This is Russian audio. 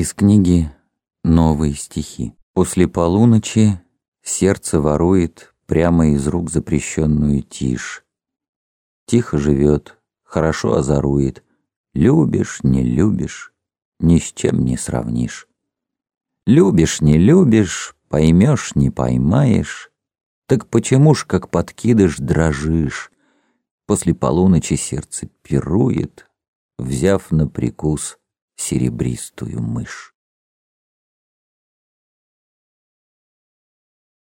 Из книги «Новые стихи». После полуночи сердце ворует прямо из рук запрещенную тишь. Тихо живет, хорошо озорует, любишь, не любишь, ни с чем не сравнишь. Любишь, не любишь, поймешь, не поймаешь, так почему ж, как подкидыш, дрожишь? После полуночи сердце пирует, взяв на прикус серебристую мышь.